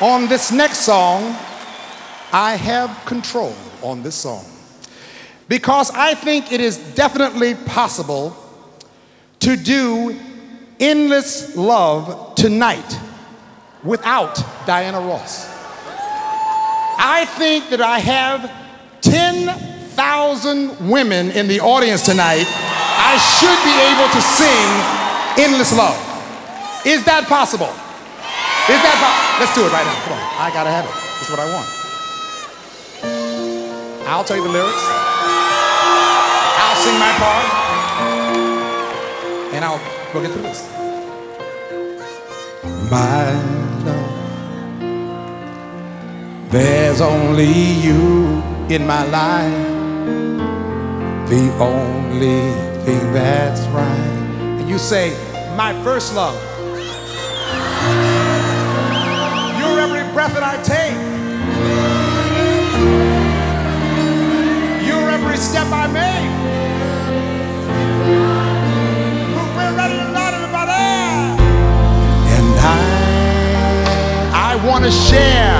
on this next song, I have control on this song because I think it is definitely possible to do endless love tonight without Diana Ross. I think that I have 10,000 women in the audience tonight. I should be able to sing Endless Love. Is that possible? Is that possible? Let's do it right now. Come on. I gotta have it. This is what I want. I'll tell you the lyrics. I'll sing my part. And I'll go get through this. My love, there's only you in my life. The only thing that's right. And you say, my first love. I take. You're every step I make. And I, I want to share.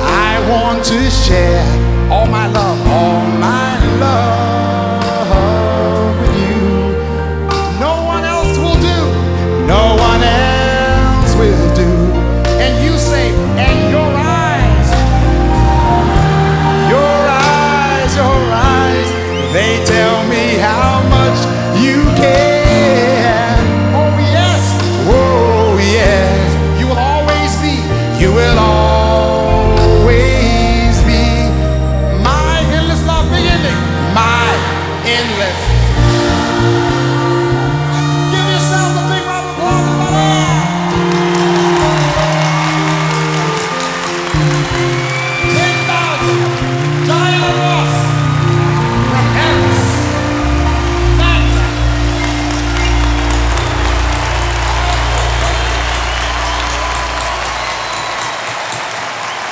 I want to share all my love, all my love they tell me how much you care. Oh yes, oh yes, you will always be, you will always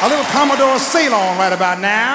A little Commodore Ceylon right about now.